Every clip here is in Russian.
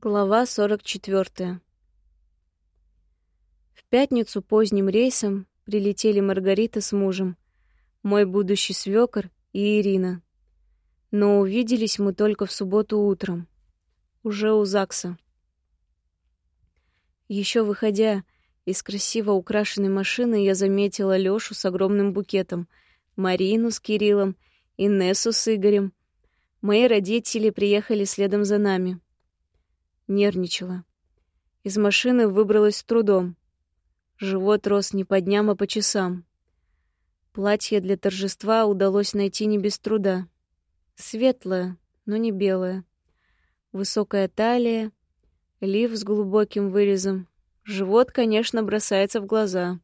Глава 44. В пятницу поздним рейсом прилетели Маргарита с мужем, мой будущий свёкор и Ирина. Но увиделись мы только в субботу утром, уже у ЗАГСа. Еще выходя из красиво украшенной машины, я заметила Лёшу с огромным букетом, Марину с Кириллом, Инессу с Игорем. Мои родители приехали следом за нами — Нервничала. Из машины выбралась с трудом. Живот рос не по дням, а по часам. Платье для торжества удалось найти не без труда. Светлое, но не белое. Высокая талия, лиф с глубоким вырезом. Живот, конечно, бросается в глаза.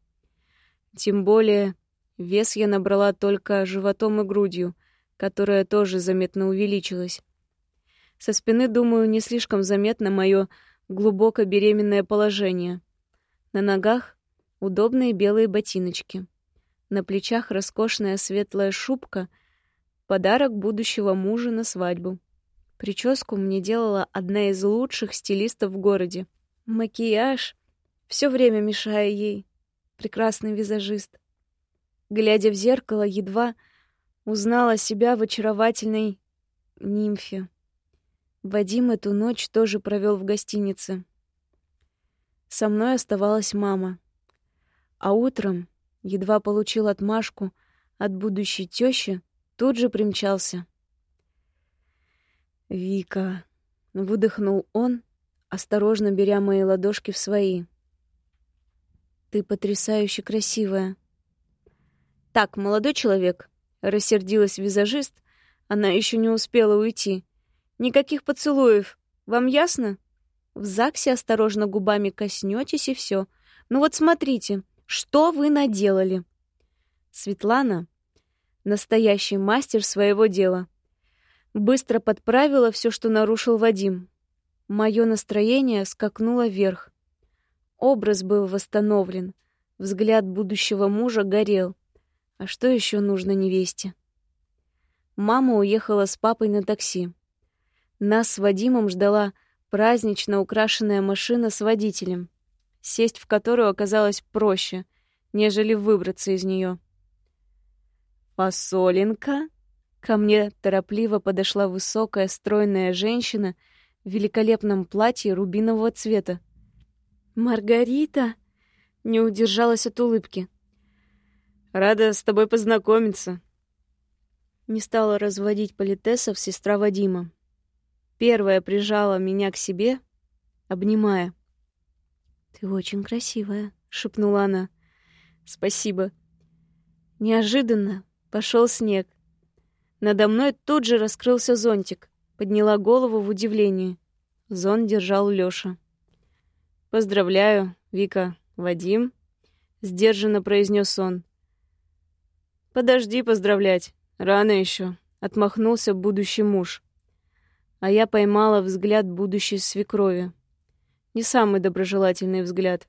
Тем более, вес я набрала только животом и грудью, которая тоже заметно увеличилась. Со спины, думаю, не слишком заметно мое глубоко беременное положение. На ногах удобные белые ботиночки. На плечах роскошная светлая шубка — подарок будущего мужа на свадьбу. Прическу мне делала одна из лучших стилистов в городе. Макияж все время мешая ей. Прекрасный визажист. Глядя в зеркало, едва узнала себя в очаровательной нимфе. Вадим эту ночь тоже провел в гостинице. Со мной оставалась мама. А утром, едва получил отмашку от будущей тещи, тут же примчался. «Вика», — выдохнул он, осторожно беря мои ладошки в свои. «Ты потрясающе красивая». «Так, молодой человек», — рассердилась визажист, она еще не успела уйти. Никаких поцелуев. Вам ясно? В ЗАГСе осторожно губами коснетесь и все. Ну вот смотрите, что вы наделали. Светлана — настоящий мастер своего дела. Быстро подправила все, что нарушил Вадим. Мое настроение скакнуло вверх. Образ был восстановлен. Взгляд будущего мужа горел. А что еще нужно невесте? Мама уехала с папой на такси. Нас с Вадимом ждала празднично украшенная машина с водителем, сесть в которую оказалось проще, нежели выбраться из нее. «Фасолинка?» Ко мне торопливо подошла высокая, стройная женщина в великолепном платье рубинового цвета. «Маргарита?» — не удержалась от улыбки. «Рада с тобой познакомиться». Не стала разводить политесов сестра Вадима. Первая прижала меня к себе, обнимая. «Ты очень красивая», — шепнула она. «Спасибо». Неожиданно пошел снег. Надо мной тут же раскрылся зонтик. Подняла голову в удивлении. Зон держал Лёша. «Поздравляю, Вика, Вадим», — сдержанно произнес он. «Подожди поздравлять, рано еще», — отмахнулся будущий муж а я поймала взгляд будущей свекрови. Не самый доброжелательный взгляд.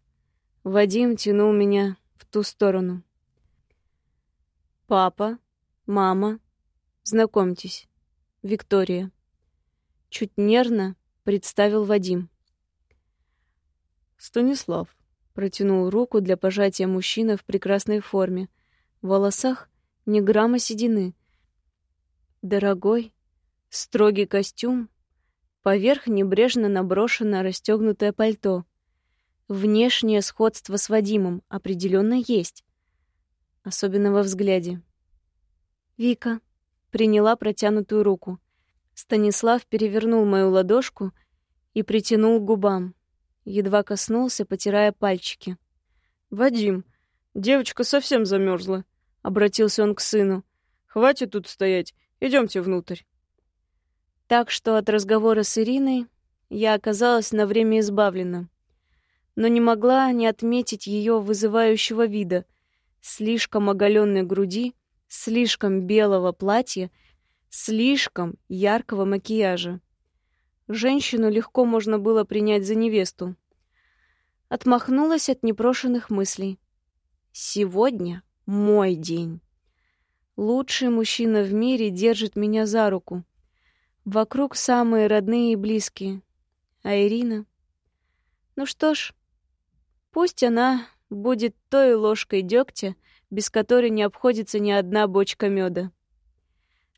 Вадим тянул меня в ту сторону. «Папа, мама, знакомьтесь, Виктория». Чуть нервно представил Вадим. «Станислав», — протянул руку для пожатия мужчина в прекрасной форме. В волосах ни грамма седины. Дорогой, Строгий костюм, поверх небрежно наброшено расстегнутое пальто. Внешнее сходство с Вадимом определенно есть, особенно во взгляде. Вика приняла протянутую руку. Станислав перевернул мою ладошку и притянул к губам. Едва коснулся, потирая пальчики. «Вадим, девочка совсем замерзла», — обратился он к сыну. «Хватит тут стоять, идемте внутрь». Так что от разговора с Ириной я оказалась на время избавлена. Но не могла не отметить ее вызывающего вида, слишком оголенной груди, слишком белого платья, слишком яркого макияжа. Женщину легко можно было принять за невесту. Отмахнулась от непрошенных мыслей. Сегодня мой день. Лучший мужчина в мире держит меня за руку — Вокруг самые родные и близкие. А Ирина? Ну что ж, пусть она будет той ложкой дегтя, без которой не обходится ни одна бочка меда.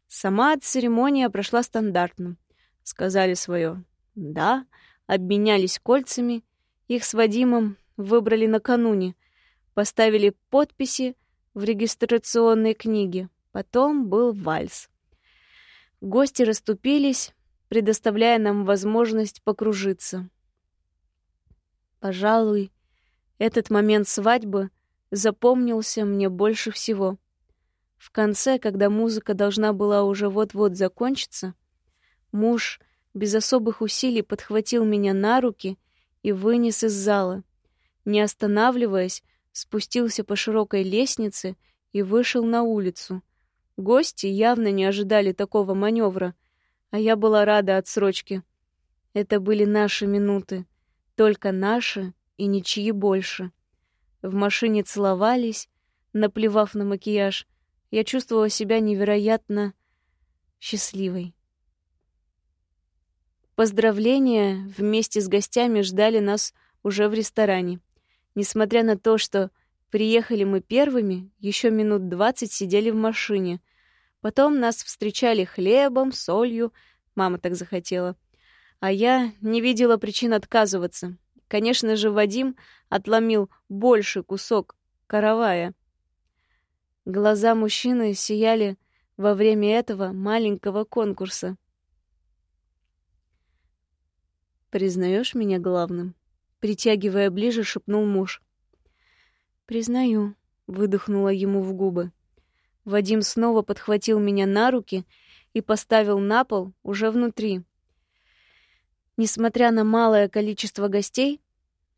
Сама церемония прошла стандартно. Сказали свое «да», обменялись кольцами, их с Вадимом выбрали накануне, поставили подписи в регистрационной книге. Потом был вальс. Гости расступились, предоставляя нам возможность покружиться. Пожалуй, этот момент свадьбы запомнился мне больше всего. В конце, когда музыка должна была уже вот-вот закончиться, муж без особых усилий подхватил меня на руки и вынес из зала. Не останавливаясь, спустился по широкой лестнице и вышел на улицу. Гости явно не ожидали такого маневра, а я была рада отсрочке. Это были наши минуты, только наши и ничьи больше. В машине целовались, наплевав на макияж. Я чувствовала себя невероятно счастливой. Поздравления вместе с гостями ждали нас уже в ресторане. Несмотря на то, что приехали мы первыми, еще минут двадцать сидели в машине. Потом нас встречали хлебом, солью, мама так захотела. А я не видела причин отказываться. Конечно же, Вадим отломил больший кусок каравая. Глаза мужчины сияли во время этого маленького конкурса. «Признаешь меня главным?» Притягивая ближе, шепнул муж. «Признаю», — выдохнула ему в губы. Вадим снова подхватил меня на руки и поставил на пол уже внутри. Несмотря на малое количество гостей,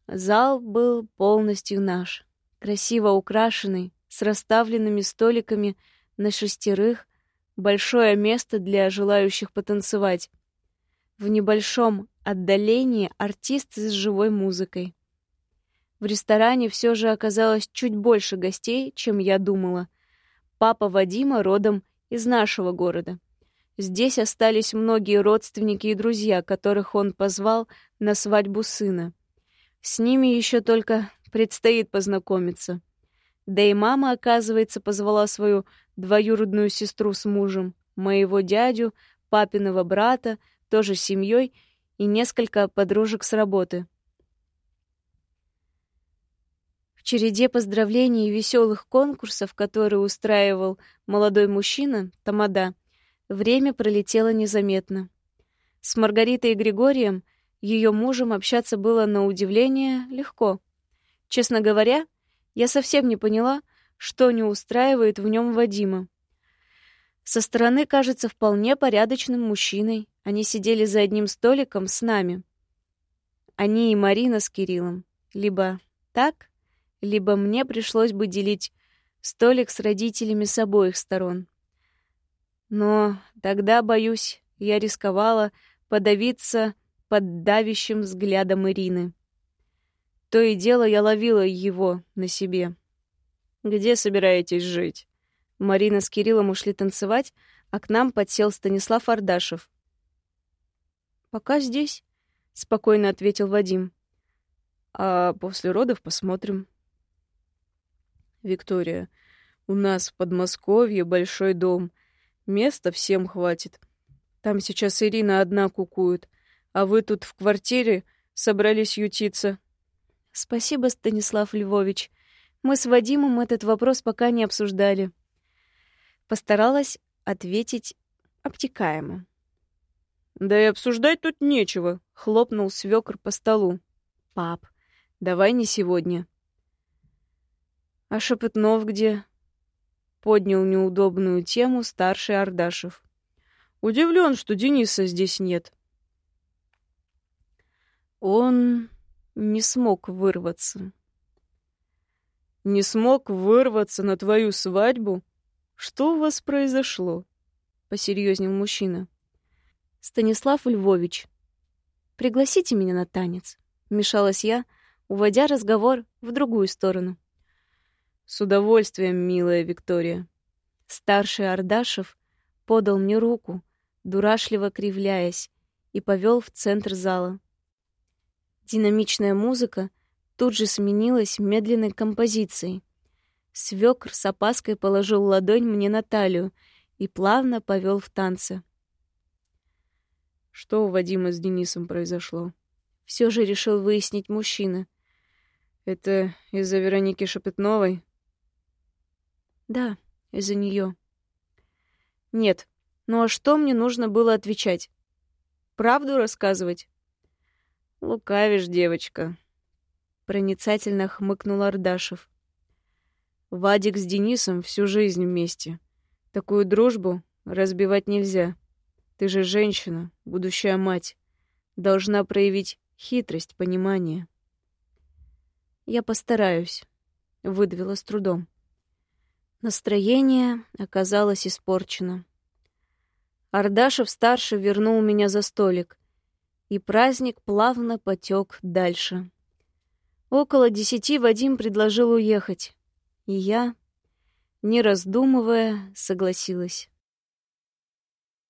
зал был полностью наш. Красиво украшенный, с расставленными столиками на шестерых, большое место для желающих потанцевать. В небольшом отдалении артист с живой музыкой. В ресторане все же оказалось чуть больше гостей, чем я думала. Папа Вадима родом из нашего города. Здесь остались многие родственники и друзья, которых он позвал на свадьбу сына. С ними еще только предстоит познакомиться. Да и мама, оказывается, позвала свою двоюродную сестру с мужем, моего дядю, папиного брата, тоже с семьей, и несколько подружек с работы. В череде поздравлений и веселых конкурсов, которые устраивал молодой мужчина, Тамада, Время пролетело незаметно. С Маргаритой и Григорием, ее мужем, общаться было на удивление легко. Честно говоря, я совсем не поняла, что не устраивает в нем Вадима. Со стороны кажется вполне порядочным мужчиной. Они сидели за одним столиком с нами. Они и Марина с Кириллом. Либо так, либо мне пришлось бы делить столик с родителями с обоих сторон. Но тогда, боюсь, я рисковала подавиться под давящим взглядом Ирины. То и дело я ловила его на себе. «Где собираетесь жить?» Марина с Кириллом ушли танцевать, а к нам подсел Станислав Ардашев. «Пока здесь», — спокойно ответил Вадим. «А после родов посмотрим». «Виктория, у нас в Подмосковье большой дом. Места всем хватит. Там сейчас Ирина одна кукует, а вы тут в квартире собрались ютиться. Спасибо, Станислав Львович. Мы с Вадимом этот вопрос пока не обсуждали. Постаралась ответить обтекаемо. Да и обсуждать тут нечего, хлопнул свекр по столу. Пап, давай не сегодня. А Шепетнов где? Поднял неудобную тему старший Ардашев. Удивлен, что Дениса здесь нет. Он не смог вырваться. Не смог вырваться на твою свадьбу? Что у вас произошло? Посерьезнел мужчина. Станислав Львович, пригласите меня на танец. Вмешалась я, уводя разговор в другую сторону. С удовольствием, милая Виктория. Старший Ардашев подал мне руку, дурашливо кривляясь, и повел в центр зала. Динамичная музыка тут же сменилась медленной композицией. Свекр с опаской положил ладонь мне на талию и плавно повел в танце. Что у Вадима с Денисом произошло? Все же решил выяснить мужчина. Это из-за Вероники Шепетновой? Да, из-за нее. Нет, ну а что мне нужно было отвечать? Правду рассказывать? Лукавишь, девочка. Проницательно хмыкнул Ардашев. Вадик с Денисом всю жизнь вместе. Такую дружбу разбивать нельзя. Ты же женщина, будущая мать. Должна проявить хитрость, понимание. Я постараюсь, выдавила с трудом. Настроение оказалось испорчено. Ардашев-старший вернул меня за столик, и праздник плавно потек дальше. Около десяти Вадим предложил уехать, и я, не раздумывая, согласилась.